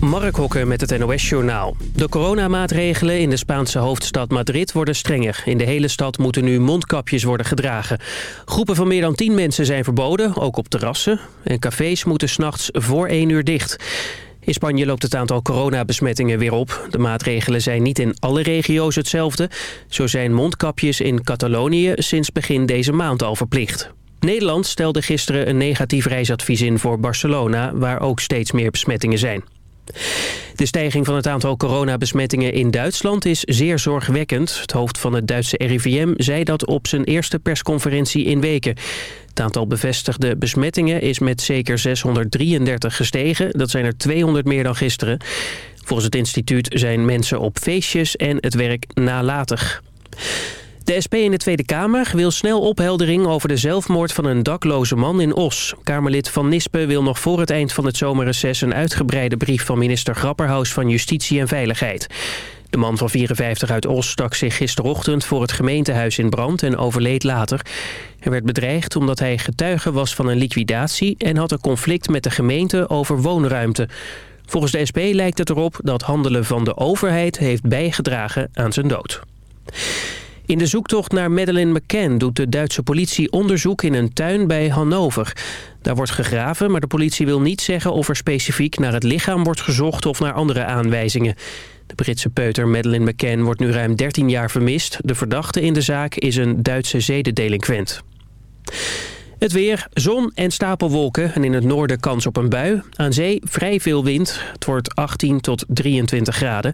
Mark Hokker met het NOS-journaal. De coronamaatregelen in de Spaanse hoofdstad Madrid worden strenger. In de hele stad moeten nu mondkapjes worden gedragen. Groepen van meer dan 10 mensen zijn verboden, ook op terrassen. En cafés moeten s'nachts voor 1 uur dicht. In Spanje loopt het aantal coronabesmettingen weer op. De maatregelen zijn niet in alle regio's hetzelfde. Zo zijn mondkapjes in Catalonië sinds begin deze maand al verplicht. Nederland stelde gisteren een negatief reisadvies in voor Barcelona... waar ook steeds meer besmettingen zijn. De stijging van het aantal coronabesmettingen in Duitsland is zeer zorgwekkend. Het hoofd van het Duitse RIVM zei dat op zijn eerste persconferentie in weken. Het aantal bevestigde besmettingen is met zeker 633 gestegen. Dat zijn er 200 meer dan gisteren. Volgens het instituut zijn mensen op feestjes en het werk nalatig. De SP in de Tweede Kamer wil snel opheldering over de zelfmoord van een dakloze man in Os. Kamerlid Van Nispen wil nog voor het eind van het zomerreces een uitgebreide brief van minister Grapperhaus van Justitie en Veiligheid. De man van 54 uit Os stak zich gisterochtend voor het gemeentehuis in brand en overleed later. Hij werd bedreigd omdat hij getuige was van een liquidatie en had een conflict met de gemeente over woonruimte. Volgens de SP lijkt het erop dat handelen van de overheid heeft bijgedragen aan zijn dood. In de zoektocht naar Madeleine McCann doet de Duitse politie onderzoek in een tuin bij Hannover. Daar wordt gegraven, maar de politie wil niet zeggen of er specifiek naar het lichaam wordt gezocht of naar andere aanwijzingen. De Britse peuter Madeleine McCann wordt nu ruim 13 jaar vermist. De verdachte in de zaak is een Duitse zedendelinquent. Het weer, zon en stapelwolken en in het noorden kans op een bui. Aan zee vrij veel wind. Het wordt 18 tot 23 graden.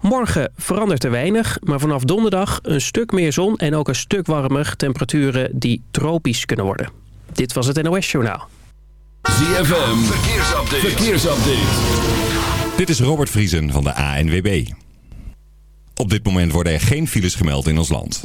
Morgen verandert er weinig, maar vanaf donderdag een stuk meer zon... en ook een stuk warmer temperaturen die tropisch kunnen worden. Dit was het NOS Journaal. ZFM, verkeersupdate. verkeersupdate. Dit is Robert Vriesen van de ANWB. Op dit moment worden er geen files gemeld in ons land.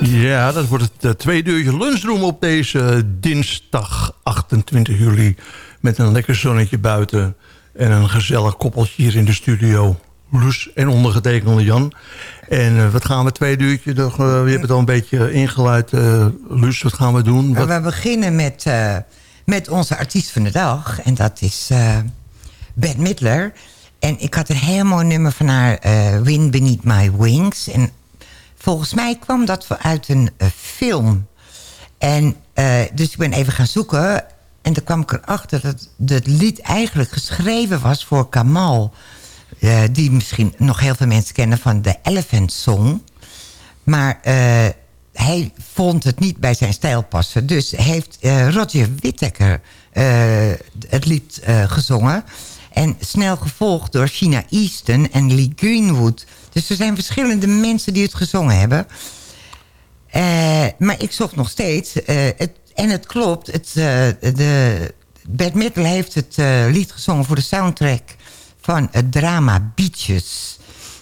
Ja, dat wordt het uh, tweede uurtje lunchroom op deze dinsdag 28 juli. Met een lekker zonnetje buiten en een gezellig koppeltje hier in de studio. Loes en ondergetekende Jan. En uh, wat gaan we tweede uurtje? Nog, uh, je hebt het al een beetje ingeluid. Uh, Loes, wat gaan we doen? Wat... We beginnen met, uh, met onze artiest van de dag. En dat is uh, Midler. En ik had een heel mooi nummer van haar, Wind Beneath My Wings. En volgens mij kwam dat uit een uh, film. En uh, dus ik ben even gaan zoeken. En toen kwam ik erachter dat het lied eigenlijk geschreven was voor Kamal. Uh, die misschien nog heel veel mensen kennen van de Elephant Song. Maar hij vond het niet bij zijn stijl passen. Dus heeft Roger Whittaker het lied gezongen. En snel gevolgd door China Easton en Lee Greenwood. Dus er zijn verschillende mensen die het gezongen hebben. Uh, maar ik zocht nog steeds. Het, en het klopt. Het, uh, de, Bert heeft het lied gezongen voor de soundtrack van het drama Beaches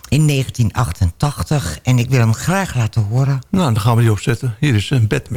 in 1988. En ik wil hem graag laten horen. Nou, dan gaan we die opzetten. Hier is een Bert.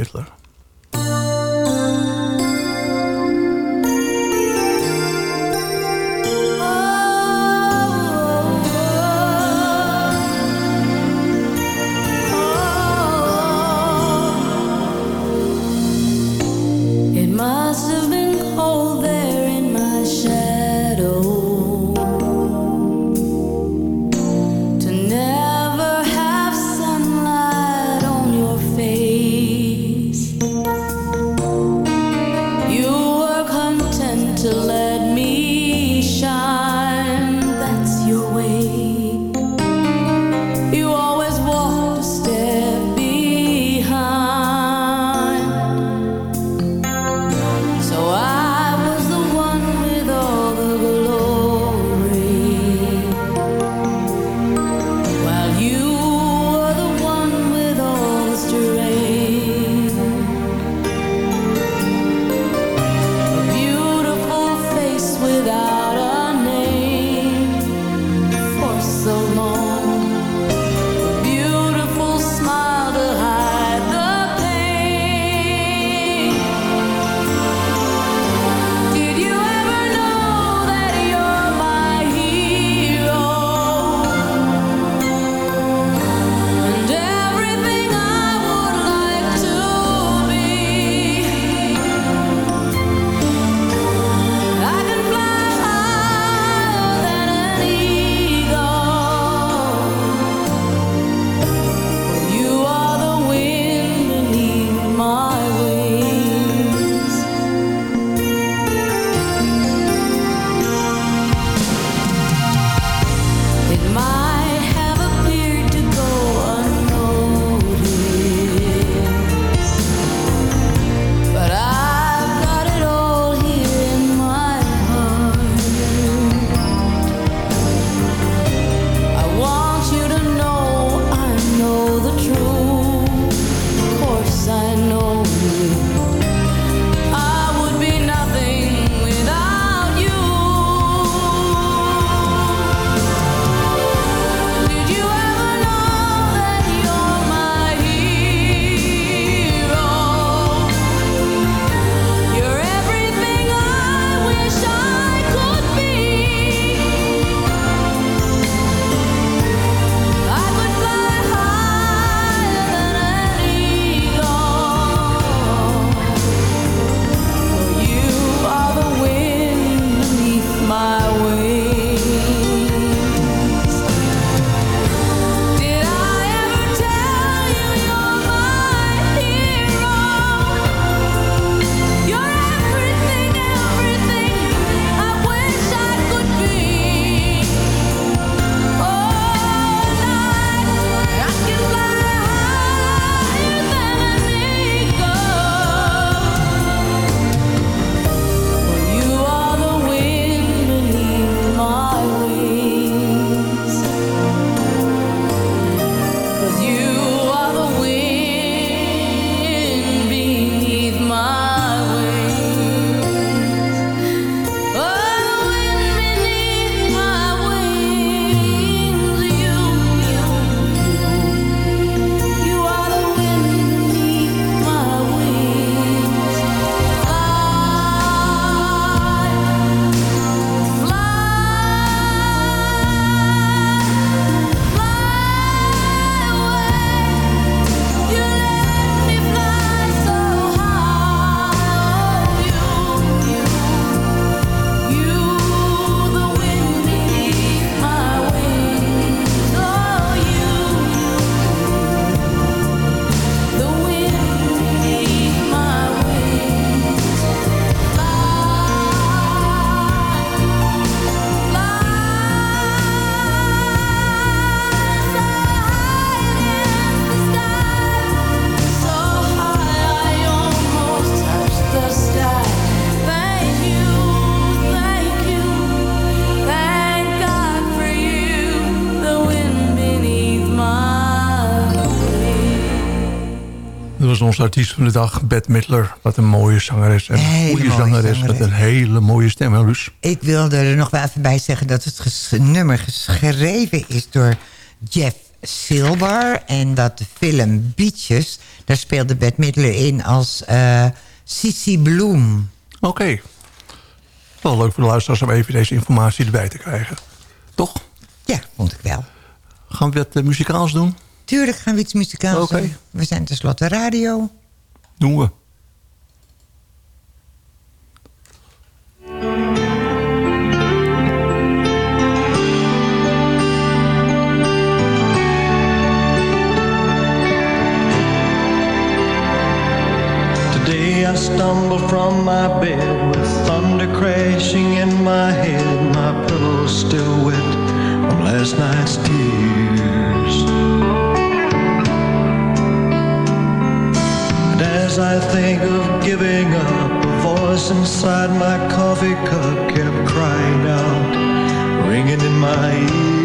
Onze artiest van de dag, Bette Midler. Wat een mooie zangeres. En een Hele goede mooie zangeres, zangeres. met een hele mooie stem, hè, Luus? Ik wilde er nog wel even bij zeggen dat het ges- nummer geschreven is door Jeff Silber. En dat de film Beaches, daar speelde Bette Midler in als eh Sissy Bloem. Oké. Wel leuk voor de luisteraars om even deze informatie erbij te krijgen. Toch? Ja, vond ik wel. Gaan we wat eh, muzikaals doen? Tuurlijk gaan we iets muzikaals Oké. doen. We zijn tenslotte radio. Doen we. Today I stumble from my bed with thunder crashing in my head. My pillow's still wet from last night's tears. As I think of giving up, a voice inside my coffee cup kept crying out, ringing in my ears.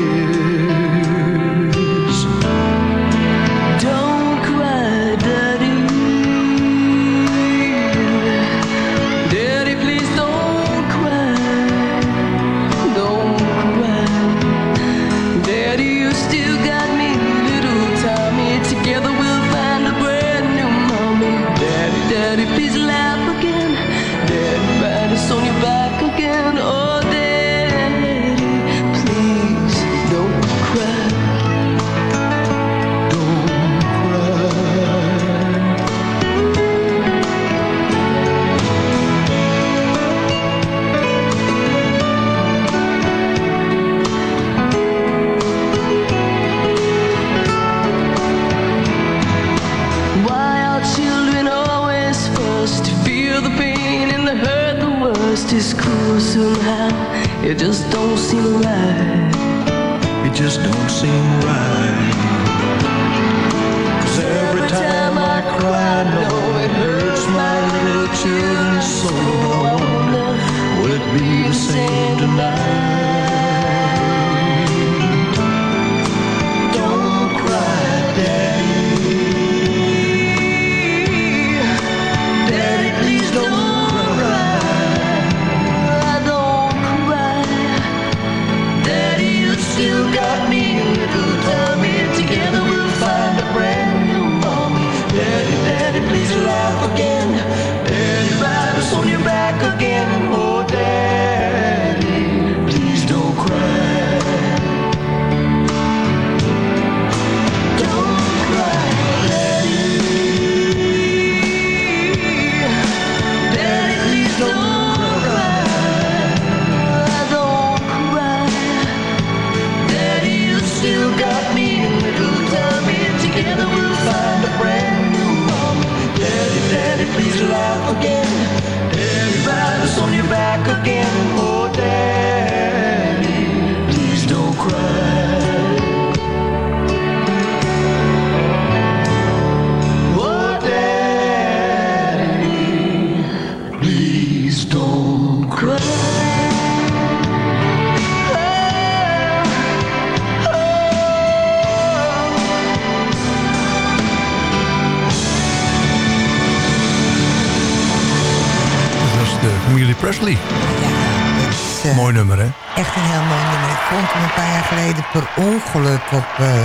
Ongeluk op eh,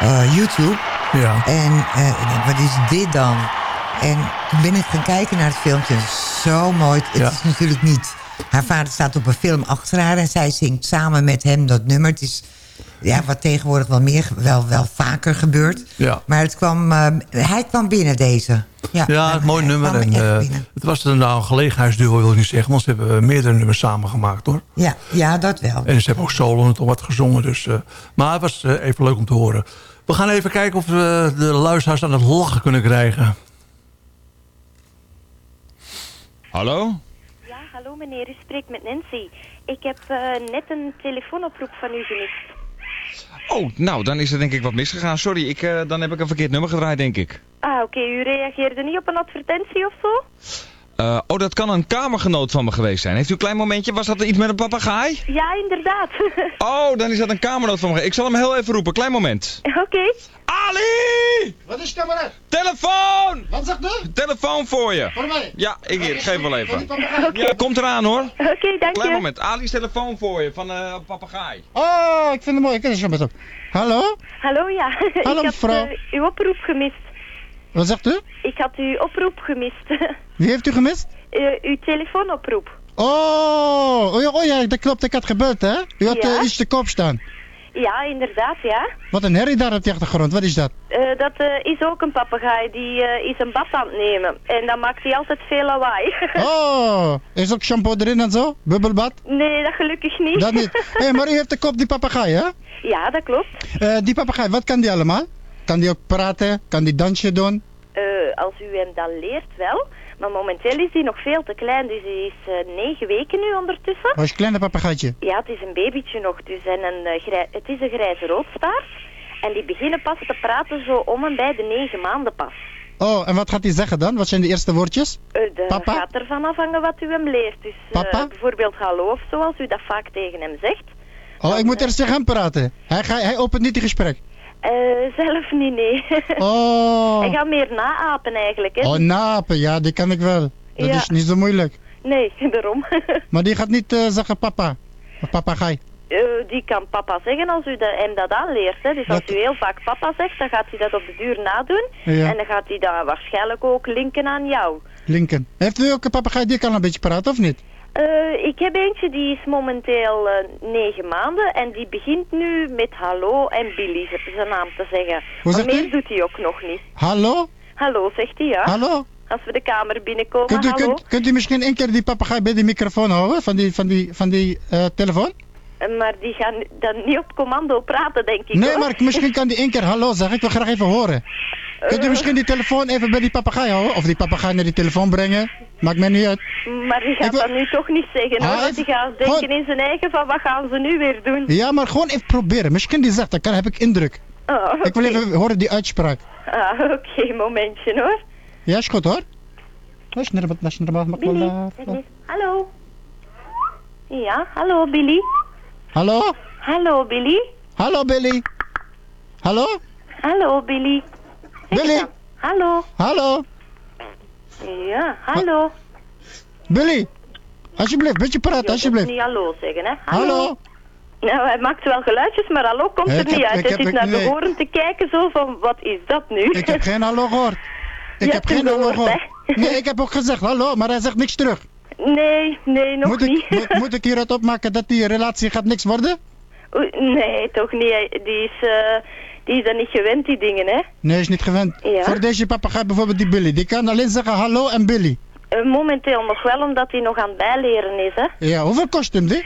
eh, YouTube. Ja. En eh, wat is dit dan? En toen ben ik gaan kijken naar het filmpje. Zo mooi. Het Ja. is natuurlijk niet... Haar vader staat op een film achter haar... en zij zingt samen met hem dat nummer. Het is ja, wat tegenwoordig wel, meer, wel, wel vaker gebeurt. Ja. Maar het kwam, hij kwam binnen, deze. Ja, Ja, het mooi nummer. En, eh, het was er nou een gelegenheidsduo, wil ik niet zeggen. Want ze hebben eh, meerdere nummers samen gemaakt, hoor. Ja, ja, dat wel. En ze hebben ook solo en toch wat gezongen. Dus, eh, maar het was even leuk om te horen. We gaan even kijken of we de luisteraars aan het lachen kunnen krijgen. Hallo? Ja, hallo meneer, u spreekt met Nancy. Ik heb eh, net een telefoonoproep van u gemist. Oh, nou, dan is er denk ik wat misgegaan. Sorry, ik, eh, dan heb ik een verkeerd nummer gedraaid, denk ik. Ah, oké, u reageerde niet op een advertentie of zo? Eh, oh, dat kan een kamergenoot van me geweest zijn. Heeft u een klein momentje? Was dat iets met een papegaai? Ja, inderdaad. Oh, dan is dat een kamergenoot van me. Ik zal hem heel even roepen. Klein moment. Oké. Ali! Wat is kamerad? Telefoon! Wat zegt u? Telefoon voor je. Voor mij? Ja, ik hier. Geef wel even. Ja, komt eraan hoor. Oké, dank Klein je. moment. Ali's telefoon voor je van eh papegaai. Oh, ik vind het mooi. Ik ken het zo met op. Hallo? Hallo, ja. Hallo, ik mevrouw. eh, uw oproep gemist. Wat zegt u? Ik had uw oproep gemist. Wie heeft u gemist? Eh, uw telefoonoproep. Oh, oh ja, oh ja, dat klopt. Ik had gebeld, hè? U had Ja. eh, iets te koop staan. Ja, inderdaad, ja. Wat een herrie daar op de achtergrond. Wat is dat? Eh, dat is ook een papegaai die is een bad aan het nemen. En dan maakt hij altijd veel lawaai. Oh, is ook shampoo erin en zo? Bubbelbad? nee, dat gelukkig niet. Dat niet. Hé, maar u heeft de kop die papegaai, hè? ja, dat klopt. Die papegaai, wat kan die allemaal? Kan die ook praten? Kan die dansje doen? Eh, als u hem dan leert wel. Maar momenteel is hij nog veel te klein, dus hij is eh, negen weken nu ondertussen. Was een kleine papegaaitje. Ja, het is een babytje nog, dus en een, grij- het is een grijze roodstaart. En die beginnen pas te praten zo om en bij de negen maanden pas. Oh, en wat gaat hij zeggen dan? Wat zijn de eerste woordjes? Dat Papa? gaat ervan afhangen wat u hem leert. Dus Papa? bijvoorbeeld hallo of zo, als u dat vaak tegen hem zegt. Oh, ik moet eerst tegen hem praten. Hij, ga, hij opent niet het gesprek. Eh, zelf niet, nee. Oh. Hij gaat meer naapen eigenlijk, hè. Oh, napen, ja, die kan ik wel. Dat Ja. is niet zo moeilijk. Nee, daarom. Maar die gaat niet eh, zeggen papa. Of papegaai. Eh, die kan papa zeggen als u dat, hem dat aanleert. Hè. Dus als Dat- u heel vaak papa zegt, dan gaat hij dat op de duur nadoen. Ja. En dan gaat hij dat waarschijnlijk ook linken aan jou. Lincoln. Heeft u ook een papegaai die kan een beetje praten of niet? Eh, ik heb eentje die is momenteel eh, negen maanden en die begint nu met hallo en Billy zijn naam te zeggen. Hoe maar meer doet hij ook nog niet. Hallo? Hallo, zegt hij ja. Hallo? Als we de kamer binnenkomen, Kunt u, hallo. kunt, kunt u misschien één keer die papegaai bij die microfoon houden? Van die, van die, van die eh, telefoon? Maar die gaan dan niet op commando praten, denk ik. Nee, hoor. maar misschien kan die één keer hallo zeggen. Ik wil graag even horen. Kunt u misschien die telefoon even bij die papegaai houden? Of die papegaai naar die telefoon brengen? Maakt mij niet uit. Maar die gaat Ik dat nu toch niet zeggen, hoor. Ah, die gaat denken gewoon- in zijn eigen van, wat gaan ze nu weer doen? Ja, maar gewoon even proberen. Misschien die zegt, dan heb ik indruk. Oh, Ik wil even horen die uitspraak. Ah, oké, momentje hoor. Ja, is goed hoor. Billy. Hallo. Ja, hallo Billy. Hallo? Hallo Billy. Hallo Billy. Hallo? Hallo Billy. Billy? Hallo. Hallo? Ja, hallo. Billy? Alsjeblieft, beetje praten, alsjeblieft. niet hallo zeggen, hè. Hallo? Nou, hij maakt wel geluidjes, maar hallo komt Ik er niet heb- uit. Hij zit naar de oren te kijken, zo van, wat is dat nu? Ik heb geen hallo gehoord. Ik Je heb geen hallo gehoord? Nee, ik heb ook gezegd hallo, maar hij zegt niks terug. Nee, nee, nog Moet niet. ik, moet, moet ik hieruit opmaken dat die relatie gaat niks worden? Nee, toch niet. Die is, eh, die is dan niet gewend, die dingen, hè. Nee, is niet gewend. Ja. Voor deze papegaai bijvoorbeeld die Billy, die kan alleen zeggen hallo en Billy. Eh, momenteel nog wel, omdat hij nog aan het bijleren is, hè. Ja, hoeveel kost hem die?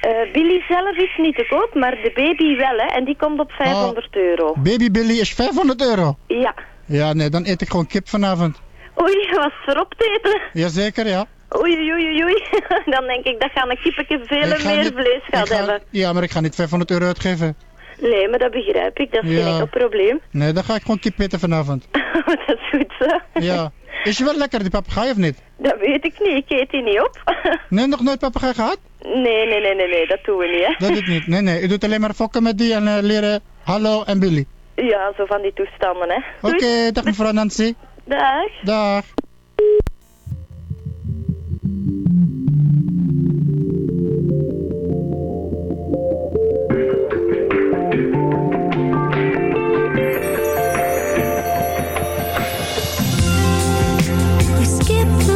Eh, Billy zelf is niet te koop, maar de baby wel, hè. En die komt op 500 Oh. euro. Baby Billy is 500 euro. Ja. Ja, nee, dan eet ik gewoon kip vanavond. Oei, was erop te eten. Jazeker, ja. Oei, oei, oei, oei. Dan denk ik dat gaan een kippetje veel meer niet- vlees ik gaat ga- hebben. Ja, maar ik ga niet 500 euro uitgeven. Nee, maar dat begrijp ik. Dat is Ja. geen enkel probleem. Nee, dan ga ik gewoon kip eten vanavond. dat is goed zo. Ja. Is je wel lekker, die papegaai, of niet? Dat weet ik niet. Ik eet die niet op. Nee, nog nooit papegaai gehad? nee, nee, nee, nee, nee. Dat doen we niet, hè. Dat doet niet. Nee, nee. U doet alleen maar fokken met die en eh, leren hallo en Billy. Ja, zo van die toestanden, hè. Oké, dag mevrouw Nancy. Dag. Dag. We skip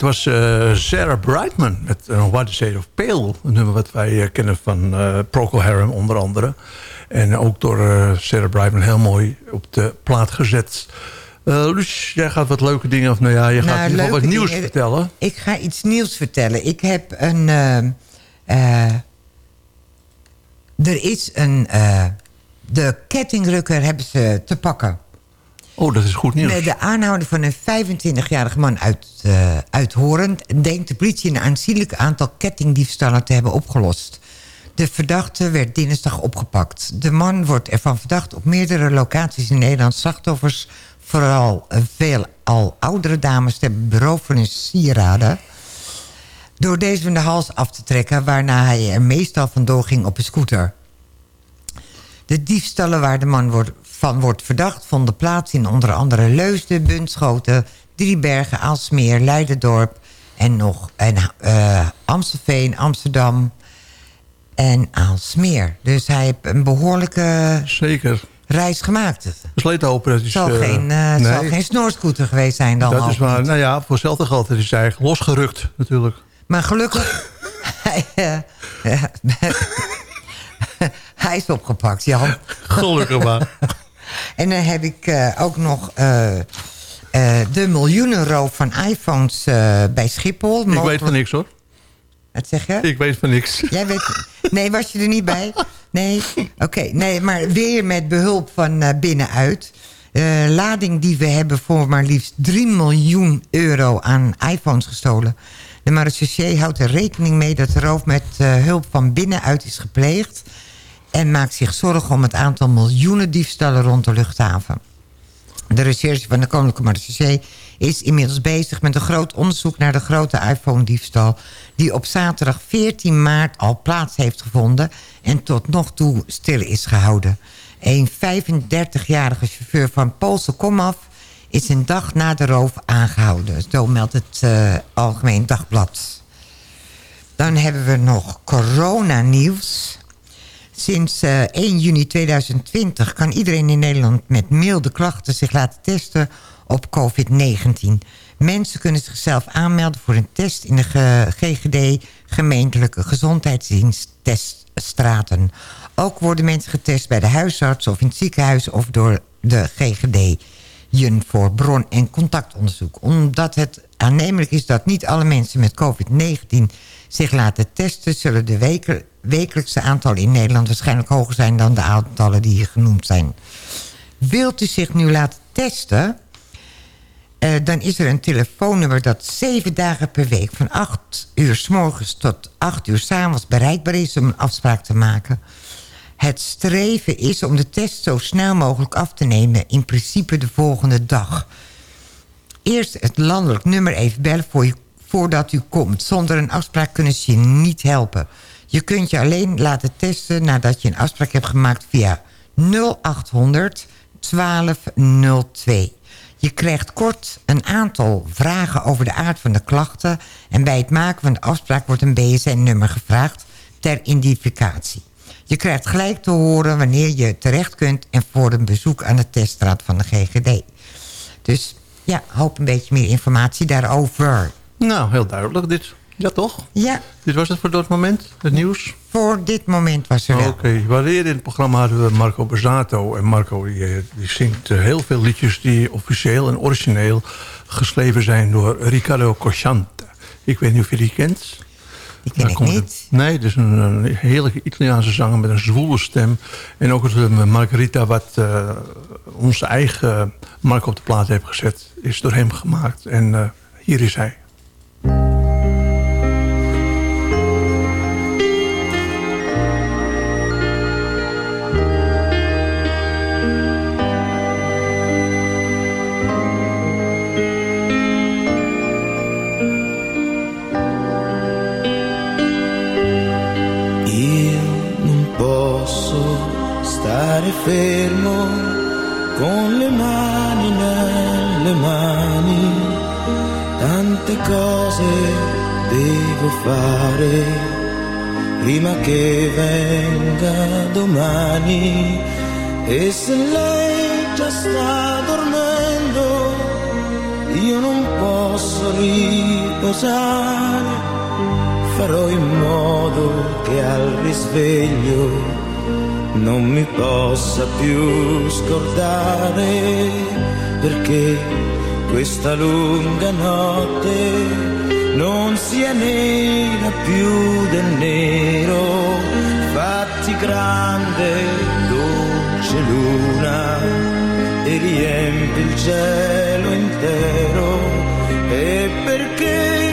het was eh, Sarah Brightman met uh, What Shade of Pale. Een nummer wat wij eh, kennen van Procol Harum onder andere. En ook door Sarah Brightman heel mooi op de plaat gezet. Luus, jij gaat wat leuke dingen... of nou ja, je gaat in ieder geval wat nieuws dingen. vertellen. Ik ga iets nieuws vertellen. Ik heb een... er is een... de kettingrukker hebben ze te pakken. Oh, dat is goed nieuws. De aanhouding van een 25-jarige man uit, eh uit denkt de politie een aanzienlijk aantal kettingdiefstallen te hebben opgelost. De verdachte werd dinsdag opgepakt. De man wordt ervan verdacht op meerdere locaties in Nederland... slachtoffers, vooral eh, veel al oudere dames... te beroofd van hun sieraden... door deze van de hals af te trekken... waarna hij er meestal vandoor ging op een scooter. De diefstallen waar de man wordt, van wordt verdacht... vonden plaats in onder andere Leusden, Bunschoten... Driebergen, Aalsmeer, Leidendorp... en nog en, eh, Amstelveen, Amsterdam en Aalsmeer. Dus hij heeft een behoorlijke Zeker. reis gemaakt. Sleet hopen dat is... Het zal, eh, geen, eh, nee, zal geen snorscooter geweest zijn dan. Dat is niet. Nou ja, voor hetzelfde geld is hij eigenlijk losgerukt natuurlijk. Maar gelukkig... hij, hij is opgepakt, Jan. Gelukkig maar. En dan heb ik eh, ook nog eh, eh, de miljoenenroof van iPhones bij Schiphol. Ik weet van niks hoor. Wat zeg je? Ik weet van niks. Jij weet... Nee, was je er niet bij? Nee? Oké, nee, maar weer met behulp van binnenuit. Eh lading die we hebben voor maar liefst 3 miljoen euro aan iPhones gestolen. De marechaussee houdt er rekening mee dat de roof met hulp van binnenuit is gepleegd... en maakt zich zorgen om het aantal miljoenen diefstallen rond de luchthaven. De recherche van de Koninklijke Marechaussee is inmiddels bezig met een groot onderzoek naar de grote iPhone-diefstal... die op zaterdag 14 maart al plaats heeft gevonden en tot nog toe stil is gehouden. Een 35-jarige chauffeur van Poolse komaf is een dag na de roof aangehouden. Zo meldt het eh, Algemeen Dagblad. Dan hebben we nog coronanieuws. Sinds eh, 1 juni 2020 kan iedereen in Nederland met milde klachten zich laten testen op COVID-19. Mensen kunnen zichzelf aanmelden voor een test in de GGD, gemeentelijke gezondheidsdienstteststraten. Ook worden mensen getest bij de huisarts of in het ziekenhuis of door de GGD. Jun voor bron- en contactonderzoek. Omdat het aannemelijk is dat niet alle mensen met COVID-19 zich laten testen... zullen de weke- wekelijkse aantallen in Nederland waarschijnlijk hoger zijn... dan de aantallen die hier genoemd zijn. Wilt u zich nu laten testen... Eh, dan is er een telefoonnummer dat zeven dagen per week... van 8 uur s morgens tot 8 uur s avonds bereikbaar is... om een afspraak te maken. Het streven is om de test zo snel mogelijk af te nemen... in principe de volgende dag. Eerst het landelijk nummer even bellen voor je, voordat u komt. Zonder een afspraak kunnen ze je niet helpen. Je kunt je alleen laten testen nadat je een afspraak hebt gemaakt... via 0800 1202. Je krijgt kort een aantal vragen over de aard van de klachten... en bij het maken van de afspraak wordt een BSN-nummer gevraagd... ter identificatie. Je krijgt gelijk te horen wanneer je terecht kunt... en voor een bezoek aan de teststraat van de GGD. Dus ja, hoop een beetje meer informatie daarover. Nou, heel duidelijk dit. Ja, toch? Ja. Dit was het voor dat moment, het nieuws? Voor dit moment was er wel. Oké, okay. eerder in het programma hadden we Marco Bazzato. En Marco die, eh, die zingt eh, heel veel liedjes die officieel en origineel geschreven zijn door Riccardo Cosciante. Ik weet niet of je die kent. Die ken ik komt niet. Het, nee, het is een, een heerlijke Italiaanse zanger met een zwoele stem. En ook het Margarita wat uh, onze eigen Marco op de plaat heeft gezet... is door hem gemaakt. En uh, hier is hij. Stare fermo con le mani nelle mani, tante cose devo fare prima che venga domani. E se lei già sta dormendo io non posso riposare, farò in modo che al risveglio non mi possa più scordare, perché questa lunga notte non sia nera più del nero, fatti grande, dolce luna e riempi il cielo intero. E perché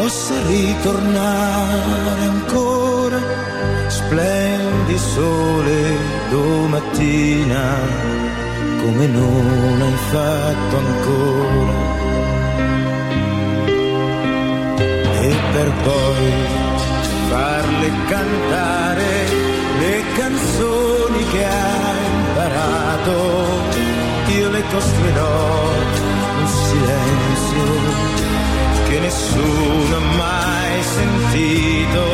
possa ritornare ancora. Splendi sole domattina come non hai fatto ancora. E per poi farle cantare le canzoni che ha imparato, io le costruirò un silenzio che nessuno ha mai sentito,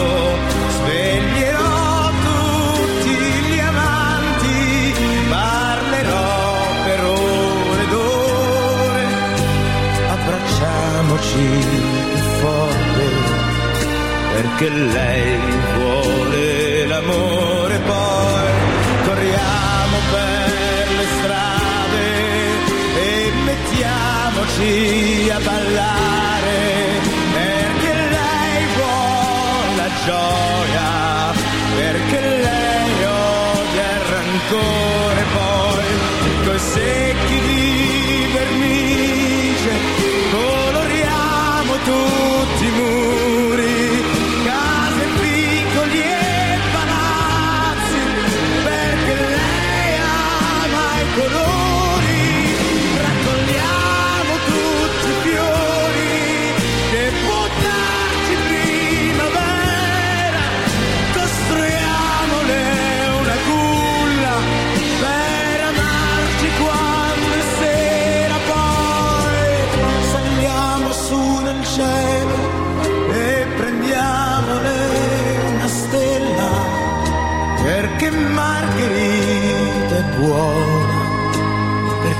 sveglierò tutti gli amanti, parlerò per ore ed ore, abbracciamoci più forte perché lei vuole l'amore poi corriamo per le strade e mettiamoci a ballare Shaw.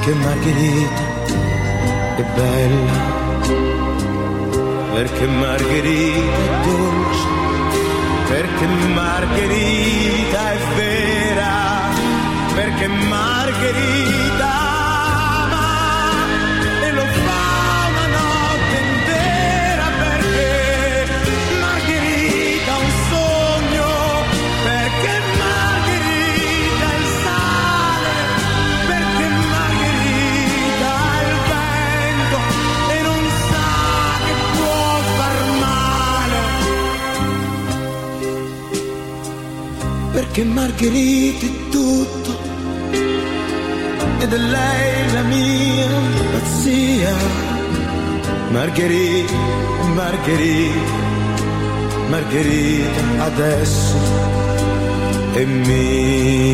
Perché Margherita è bella, perché Margherita è dolce, perché Margherita è vera, perché Margherita Perché Margherita è tutto ed è lei la mia pazzia. Margherita, Margherita, Margherita adesso è mia.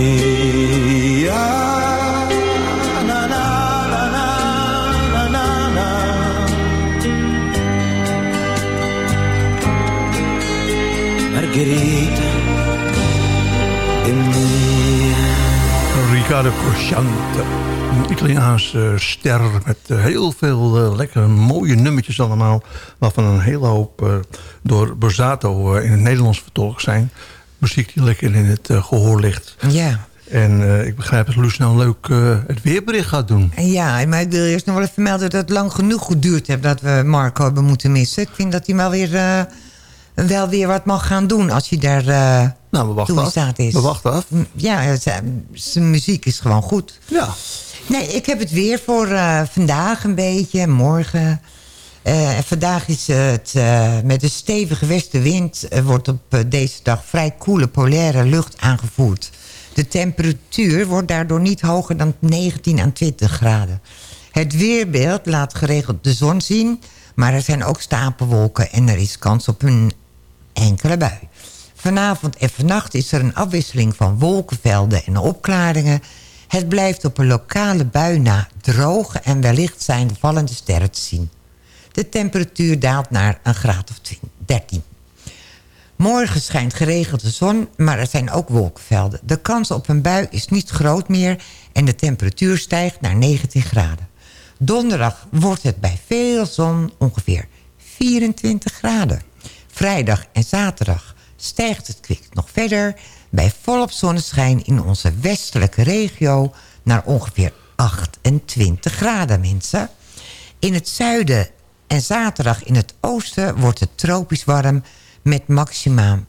Margherita Cosciante. Een Italiaanse ster met eh, heel veel eh, lekkere mooie nummertjes allemaal. Waarvan een hele hoop eh, door Borsato in het Nederlands vertolkt zijn. Muziek die lekker in het eh, gehoor ligt. Ja. En ik begrijp dat Loes nou leuk het weerbericht gaat doen. Ja, maar ik wil eerst nog wel even melden dat het lang genoeg geduurd heeft dat we Marco hebben moeten missen. Ik vind dat hij wel weer, wel weer wat mag gaan doen als hij daar eh Nou, we wachten toe in af. staat is. We wachten af. Mm, Ja, zijn zijn muziek is gewoon goed. Ja. Nee, ik heb het weer voor eh, vandaag een beetje, morgen. Eh, en vandaag is het eh, met een stevige westenwind... eh, wordt op eh, deze dag vrij koele polaire lucht aangevoerd. De temperatuur wordt daardoor niet hoger dan 19 à 20 graden. Het weerbeeld laat geregeld de zon zien... maar er zijn ook stapelwolken en er is kans op een enkele bui. Vanavond en vannacht is er een afwisseling van wolkenvelden en opklaringen. Het blijft op een lokale bui na droog en wellicht zijn de vallende sterren te zien. De temperatuur daalt naar een graad of 13. Morgen schijnt geregeld de zon, maar er zijn ook wolkenvelden. De kans op een bui is niet groot meer en de temperatuur stijgt naar 19 graden. Donderdag wordt het bij veel zon ongeveer 24 graden. Vrijdag en zaterdag stijgt het kwik nog verder... bij volop zonneschijn in onze westelijke regio... naar ongeveer 28 graden, mensen. In het zuiden en zaterdag in het oosten wordt het tropisch warm... met maxima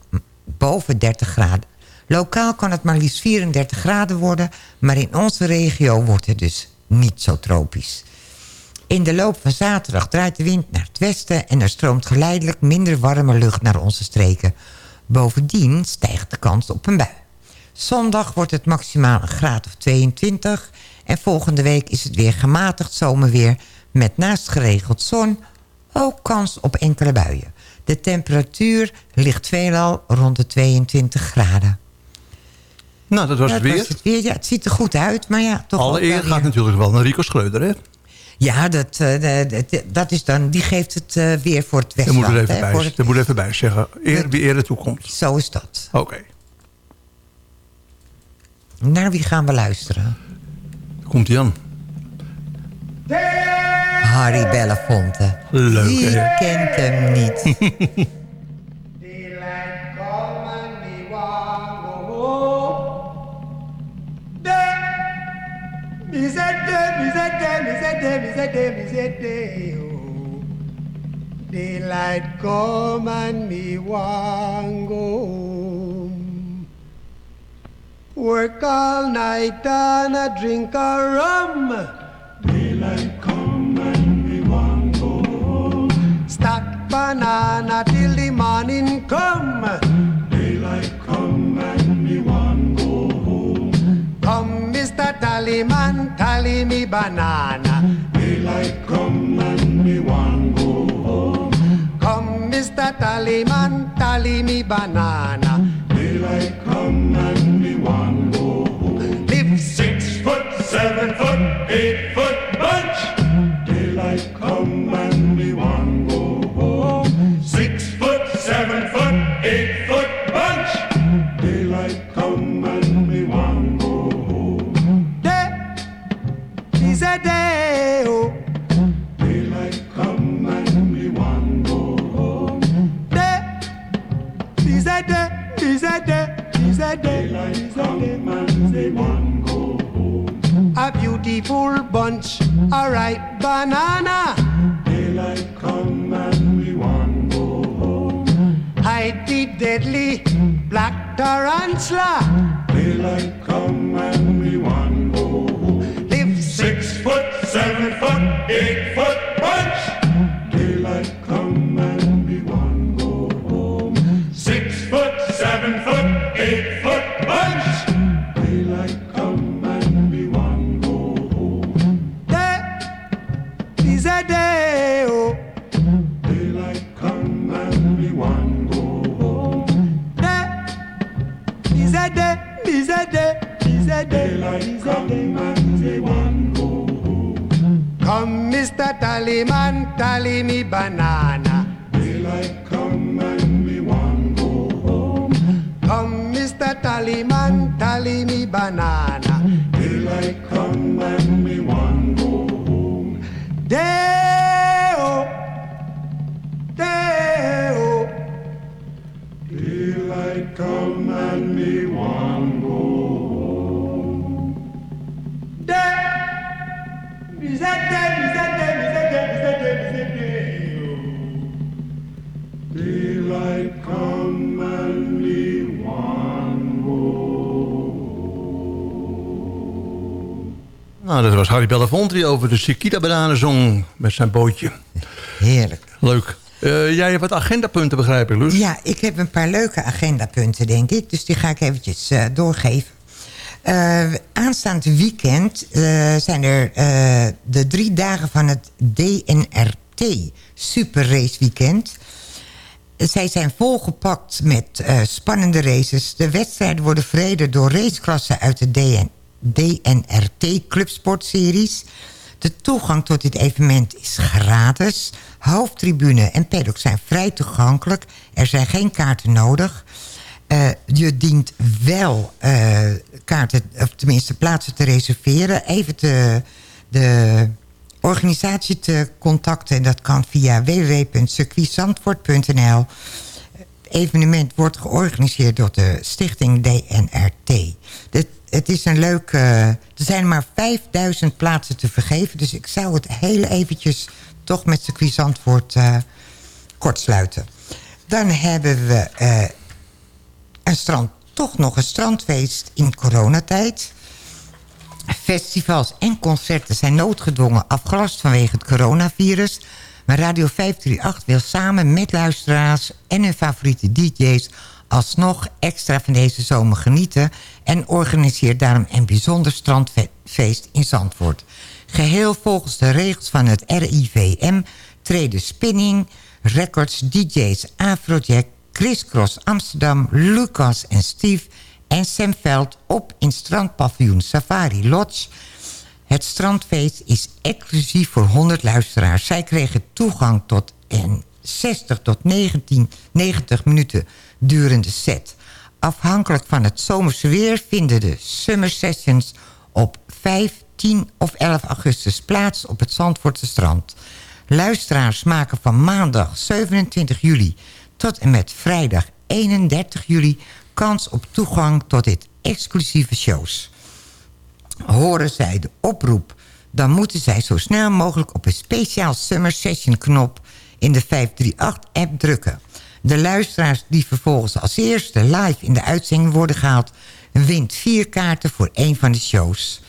boven 30 graden. Lokaal kan het maar liefst 34 graden worden... maar in onze regio wordt het dus niet zo tropisch. In de loop van zaterdag draait de wind naar het westen... en er stroomt geleidelijk minder warme lucht naar onze streken. Bovendien stijgt de kans op een bui. Zondag wordt het maximaal een graad of 22... en volgende week is het weer gematigd zomerweer... met naast geregeld zon ook kans op enkele buien. De temperatuur ligt veelal rond de 22 graden. Nou, dat was het weer. het weer. Ja, het ziet er goed uit, maar ja, toch Alle eer gaat natuurlijk wel naar Rico Schreuder, hè? Ja, dat, eh, de- dat is dan, die geeft het eh, weer voor het Dat Westland. moet er even, hè, bij, het- dat moet even bij zeggen. Eer wie eer toekomt. Zo is dat. Oké. Naar wie gaan we luisteren? Komt hij aan. Harry Belafonte. Leuk, Wie hè? kent hem niet? Oh. Daylight come and me want go home. Work all night and a drink a rum. Daylight come and me want go home. Stack banana till the morning come. Come, Mr. Tallyman, tally me banana. Daylight come and me want go home. Come, Mr. Tallyman, tally me banana. Daylight come and me want go home. Live six foot, seven foot, eight foot Beautiful bunch, a ripe banana. Daylight come and we want go home. Hide the deadly black tarantula. Daylight come and Tallyman, tally me banana. Daylight come and we want go home. Come, Mr. Tallyman, tally me banana. Was Harry Belafonte die over de Chiquita Bananen zong met zijn bootje. Heerlijk. Leuk. Eh, jij hebt wat agendapunten, begrijp ik? Ja, ik heb een paar leuke agendapunten, denk ik. Dus die ga ik eventjes eh, doorgeven. Eh, aanstaand weekend zijn er de drie dagen van het DNRT Super Race Weekend. Zij zijn volgepakt met spannende races. De wedstrijden worden verreden door raceklassen uit de DN, DNRT Clubsportseries. De toegang tot dit evenement is gratis. Hoofdtribune en paddock zijn vrij toegankelijk. Er zijn geen kaarten nodig. Eh, je dient wel eh, kaarten, of tenminste plaatsen te reserveren. Even de organisatie te contacten. En dat kan via www.circuitzandvoort.nl. Het evenement wordt georganiseerd door de stichting DNRT. Het, het is een leuk... eh, er zijn maar 5000 plaatsen te vergeven. Dus ik zou het heel eventjes toch met circuit Zandvoort eh kortsluiten. Dan hebben we eh, een strand, toch nog een strandfeest in coronatijd. Festivals en concerten zijn noodgedwongen afgelast vanwege het coronavirus. Maar Radio 538 wil samen met luisteraars en hun favoriete DJ's... alsnog extra van deze zomer genieten... en organiseert daarom een bijzonder strandfeest in Zandvoort. Geheel volgens de regels van het RIVM treden Spinning, Records, DJ's, Afrojack... Chris Cross Amsterdam, Lucas en Steve en Sam Veld op in strandpaviljoen Safari Lodge. Het strandfeest is exclusief voor 100 luisteraars. Zij kregen toegang tot een 60 tot 19, 90 minuten durende set. Afhankelijk van het zomerse weer vinden de Summer Sessions op 5, 10 of 11 augustus plaats op het Zandvoortse strand. Luisteraars maken van maandag 27 juli tot en met vrijdag 31 juli kans op toegang tot dit exclusieve shows. Horen zij de oproep, dan moeten zij zo snel mogelijk op een speciaal Summer Session knop in de 538-app drukken. De luisteraars die vervolgens als eerste live in de uitzending worden gehaald... wint vier kaarten voor één van de shows.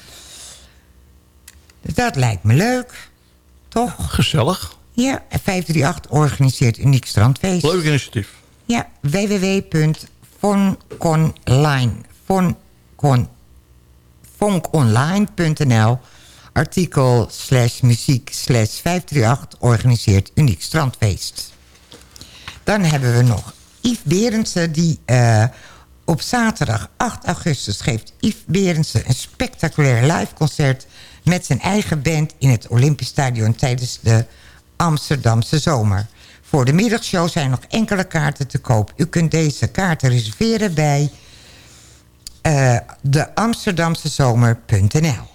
Dat lijkt me leuk, toch? Gezellig. Ja, en 538 organiseert uniek strandfeest. Leuk initiatief. Ja, www.fonconline. Artikel slash muziek slash 538 organiseert uniek strandfeest. Dan hebben we nog Yves Berendsen die eh, op zaterdag 8 augustus geeft Yves Berendsen een spectaculair live concert met zijn eigen band in het Olympisch Stadion tijdens de Amsterdamse zomer. Voor de middagshow zijn nog enkele kaarten te koop. U kunt deze kaarten reserveren bij eh de Amsterdamsezomer.nl.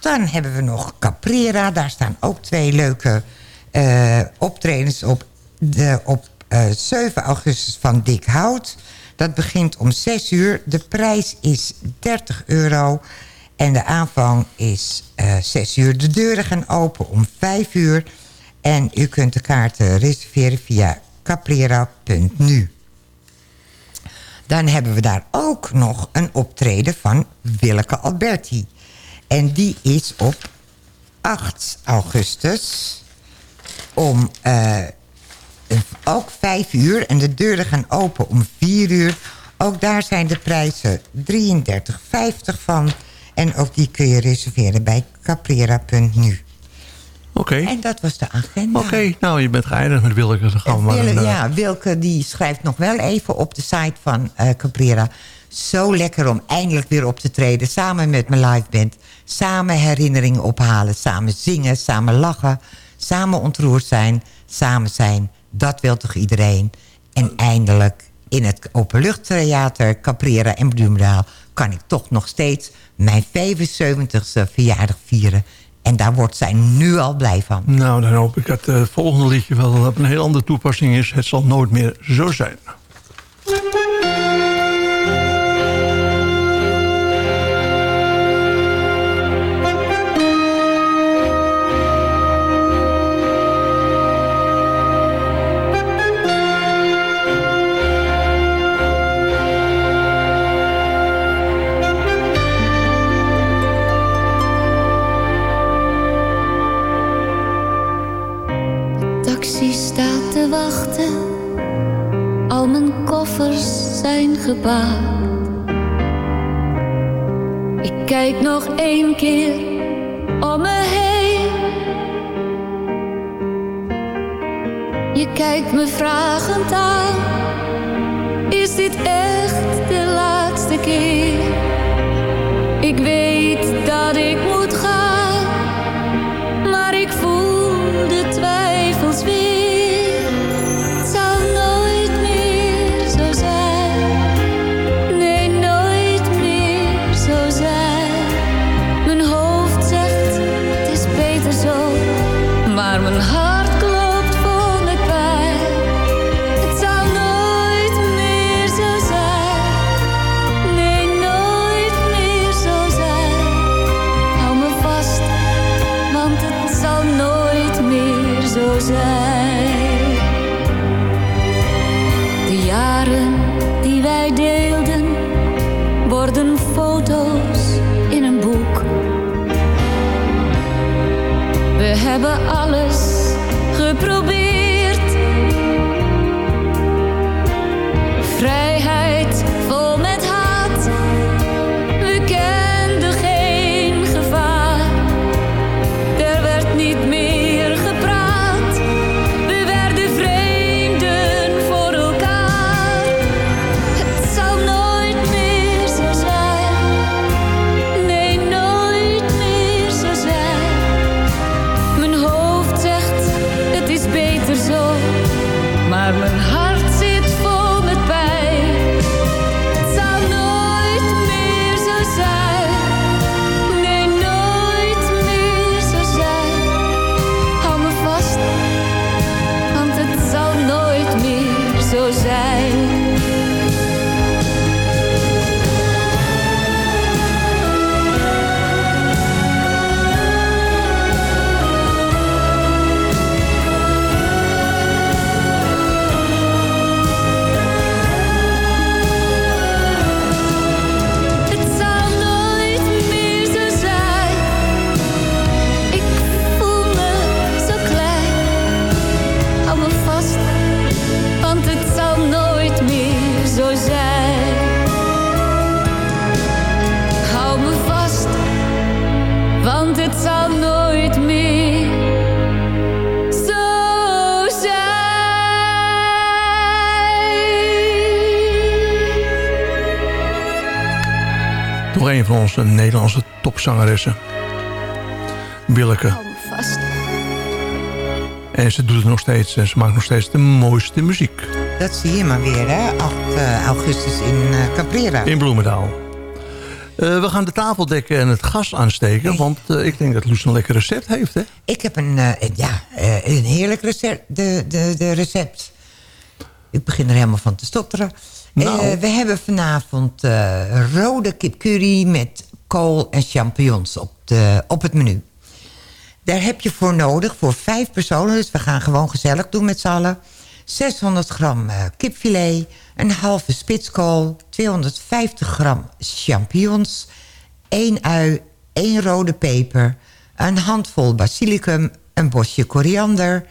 Dan hebben we nog Caprera. Daar staan ook twee leuke eh, optredens op. De, op eh, 7 augustus van Dick Hout. Dat begint om 6 uur. De prijs is 30 euro. En de aanvang is eh 6 uur. De deuren gaan open om 5 uur. En u kunt de kaarten reserveren via caprera.nu. Dan hebben we daar ook nog een optreden van Willeke Alberti. En die is op 8 augustus om eh, ook 5 uur. En de deuren gaan open om 4 uur. Ook daar zijn de prijzen 33,50 van. En ook die kun je reserveren bij caprera.nu. Oké. En dat was de agenda. Oké, nou je bent geëindigd met Willeke. Dan gaan we maar een, eh, ja, Wilke die schrijft nog wel even op de site van eh Caprera. Zo lekker om eindelijk weer op te treden. Samen met mijn live band. Samen herinneringen ophalen. Samen zingen. Samen lachen. Samen ontroerd zijn. Samen zijn. Dat wil toch iedereen. En eindelijk in het openluchttheater Caprera en Bloemendaal... kan ik toch nog steeds mijn 75ste verjaardag vieren. En daar wordt zij nu al blij van. Nou, dan hoop ik dat het volgende liedje wel op een heel andere toepassing is. Het zal nooit meer zo zijn. wachten. Al mijn koffers zijn gebaard. Ik kijk nog één keer om me heen. Je kijkt me vragend aan. Is dit echt de laatste keer? Ik weet dat ik moet gaan, maar ik voel de twijfels weer. Willeke. Vast. En ze doet het nog steeds. en Ze maakt nog steeds de mooiste muziek. Dat zie je maar weer, hè? 8 eh, augustus in eh, Caprera. In Bloemendaal. Eh, we gaan de tafel dekken en het gas aansteken. Want eh, ik denk dat Loes een lekker recept heeft, hè? Ik heb een, eh, ja, eh, een heerlijk recept, de, de, de recept. Ik begin er helemaal van te stotteren. Nou. Eh, we hebben vanavond eh, rode kipcurry met kool en champignons op, de, op het menu. Daar heb je voor nodig voor vijf personen. Dus we gaan gewoon gezellig doen met z'n allen. 600 gram eh, kipfilet, een halve spitskool, 250 gram champignons, één ui, één rode peper, een handvol basilicum, een bosje koriander,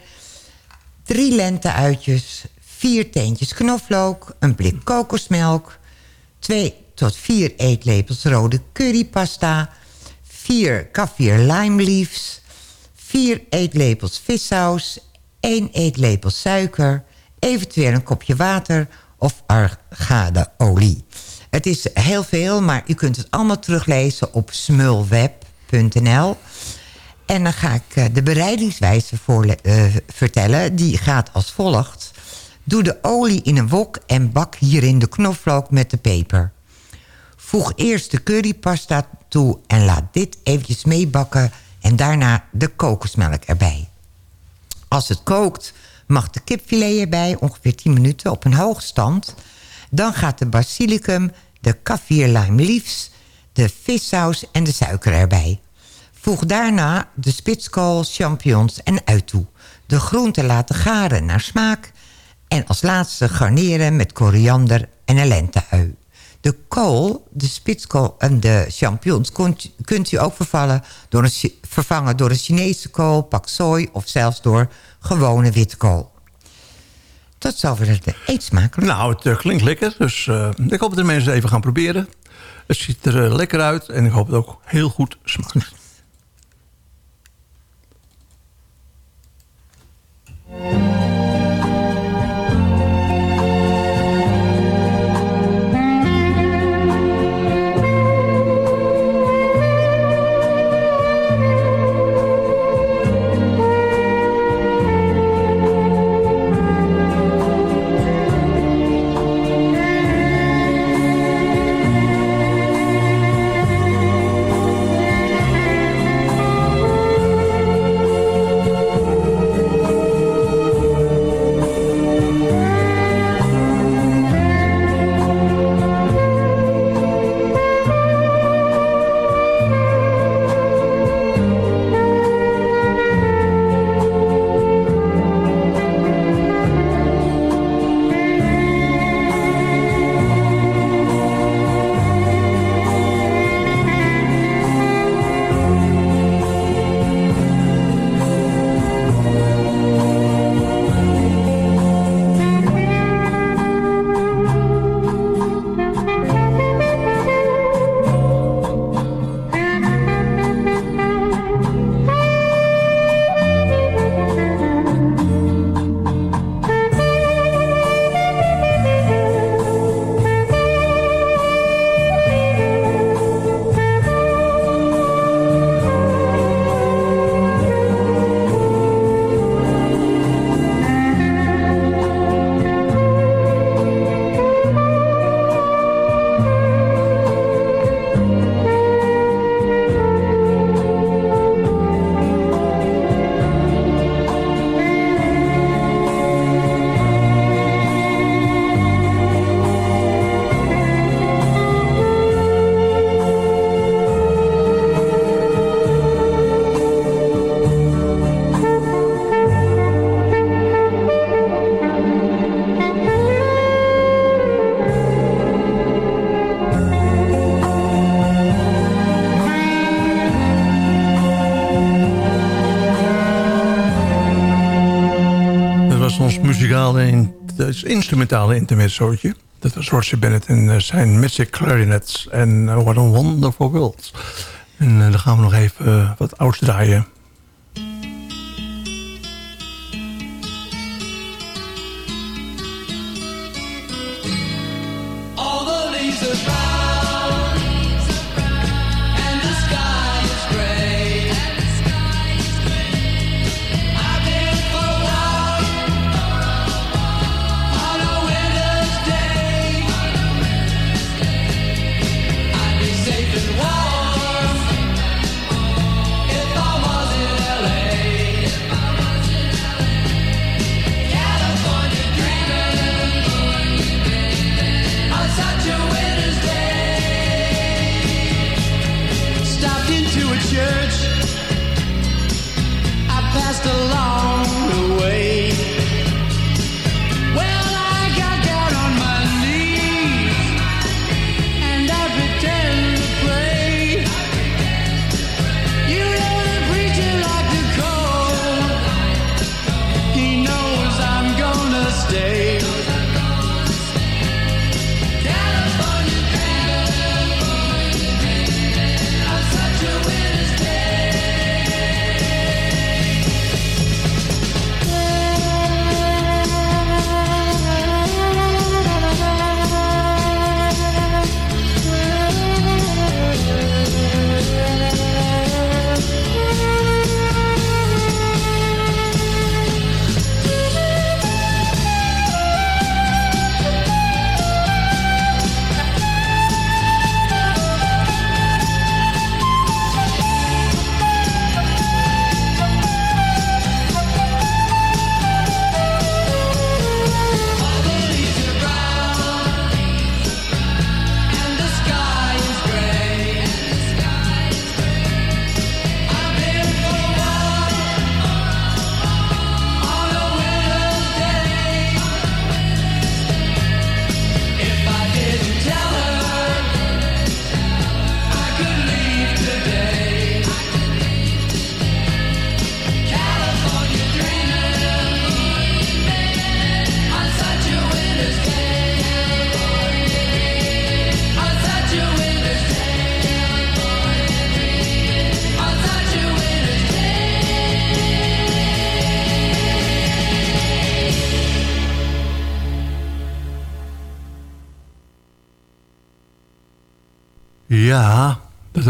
drie lenteuitjes, vier teentjes knoflook, een blik kokosmelk, twee tot vier eetlepels rode currypasta, vier kavier lime leaves, vier eetlepels vissaus, één eetlepel suiker, eventueel een kopje water of argadeolie. Het is heel veel, maar u kunt het allemaal teruglezen op smulweb.nl. En dan ga ik eh, de bereidingswijze voor, eh, vertellen. Die gaat als volgt. Doe de olie in een wok en bak hierin de knoflook met de peper. Voeg eerst de currypasta toe en laat dit eventjes meebakken... en daarna de kokosmelk erbij. Als het kookt mag de kipfilet erbij, ongeveer 10 minuten op een hoge stand. Dan gaat de basilicum, de kavier lime leaves, de vissaus en de suiker erbij. Voeg daarna de spitskool, champignons en ui toe. De groenten laten garen naar smaak. En als laatste garneren met koriander en een lenteui. De kool, de spitskool en de champignons kunt, u ook vervallen door een, vervangen door een Chinese kool, paksoi of zelfs door gewone witte kool. zou zover het eet smakelijk. Nou, het eh, klinkt lekker, dus eh, ik hoop dat de mensen even gaan proberen. Het ziet er eh, lekker uit en ik hoop dat het ook heel goed smaakt. is instrumentale intermezzootje. Dat was Roger Bennett en eh, zijn Magic Clarinets en eh, What a Wonderful World. En eh, dan gaan we nog even wat ouds draaien.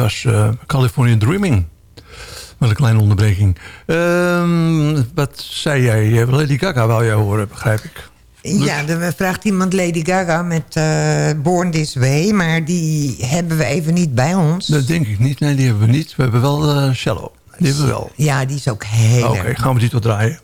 Eh, California Dreaming. met een kleine onderbreking. Ehm, wat zei jij? Eh, Lady Gaga wou jij horen, begrijp ik. Ja, er vraagt iemand Lady Gaga met eh, Born This Way... maar die hebben we even niet bij ons. Dat denk ik niet. Nee, die hebben we niet. We hebben wel uh, Shallow. Die hebben we wel. Ja, die is ook heel Oké, gaan we die toch draaien?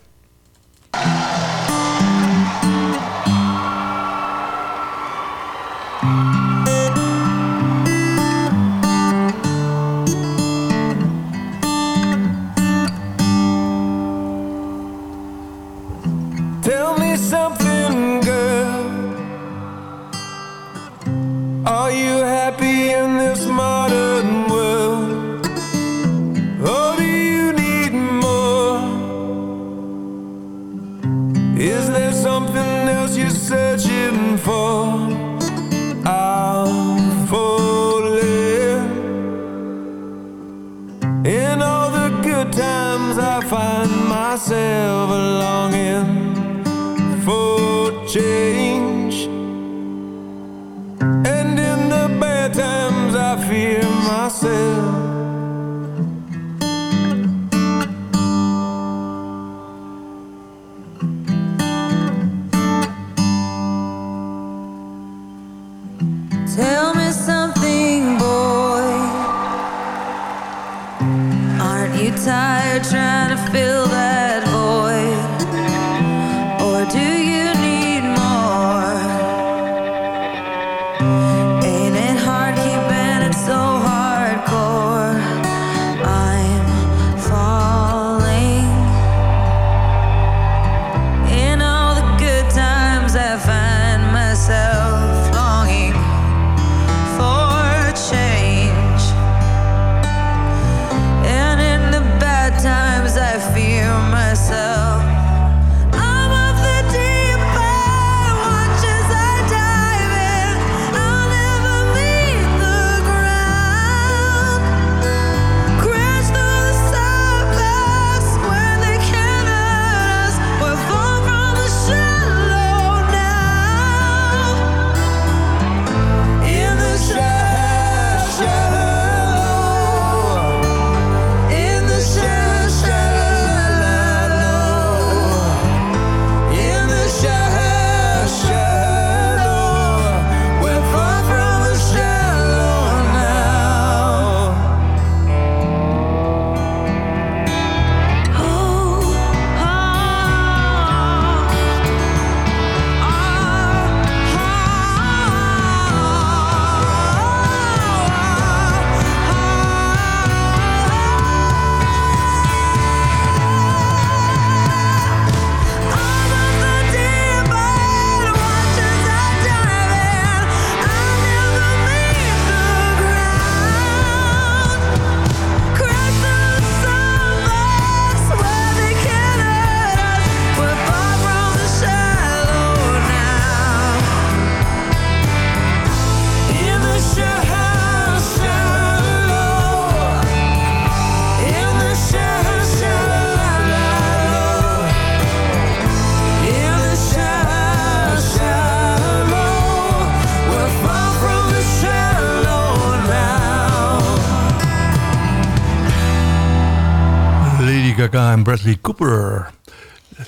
take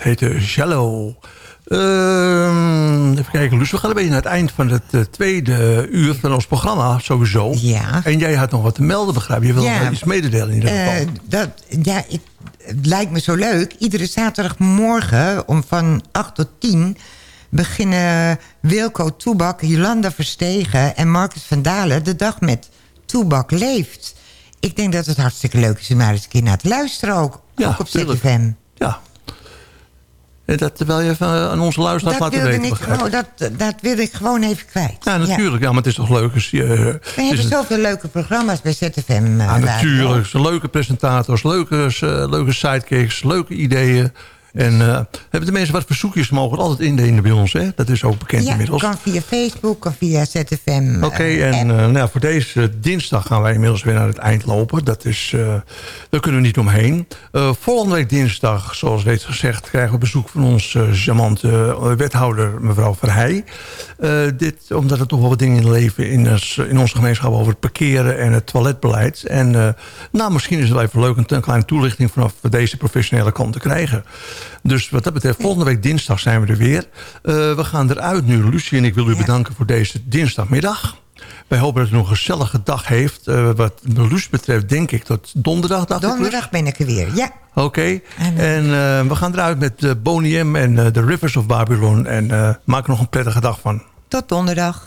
heette Shallow. Ehm, even kijken, Luus. We gaan een beetje naar het eind van het eh, tweede uur van ons programma, sowieso. Ja. En jij had nog wat te melden, begrijp je? Je Ja. nog iets mededelen in ieder geval. Eh, dat, ja, ik, het lijkt me zo leuk. Iedere zaterdagmorgen om van 8 tot 10 beginnen Wilco Toebak, Jolanda Verstegen en Marcus van Dalen de dag met Toebak leeft. Ik denk dat het hartstikke leuk is om maar eens een keer naar te luisteren ook. ook op tuurlijk. ZFM. Ja. En dat wil je even aan onze luisteraars laten weten. ik gewoon, dat, dat wilde ik gewoon even kwijt. Ja, natuurlijk. Ja. maar het is toch leuk als je... eh, We hebben een- zoveel leuke programma's bij ZFM. eh, Ja, natuurlijk. Leuke presentators, leuke, eh, leuke sidekicks, leuke ideeën. En eh, hebben de mensen wat verzoekjes, mogen altijd indelen bij ons. Hè? Dat is ook bekend Ja, inmiddels. kan via Facebook, kan via ZFM. Oké, eh, en eh, nou, voor deze dinsdag gaan wij inmiddels weer naar het eind lopen. Dat is, daar kunnen we niet omheen. Volgende week dinsdag, zoals reeds gezegd... krijgen we bezoek van ons eh, charmante wethouder, mevrouw Verheij. Dit, omdat er toch wel wat dingen leven in, ons- in onze gemeenschap... over het parkeren en het toiletbeleid. En nou, misschien is het wel even leuk... een, een kleine toelichting vanaf deze professionele kant te krijgen. Dus wat dat betreft, volgende week dinsdag zijn we er weer. Eh, we gaan eruit nu. Lucie en ik wil u bedanken voor deze dinsdagmiddag. Wij hopen dat u nog een gezellige dag heeft. Eh, wat Luus betreft denk ik tot donderdag. ik, Luus? Donderdag ben ik er weer, ja. Oké. En eh, we gaan eruit met uh, Boney M en The Rivers of Babylon. En maak er nog een prettige dag van. Tot donderdag.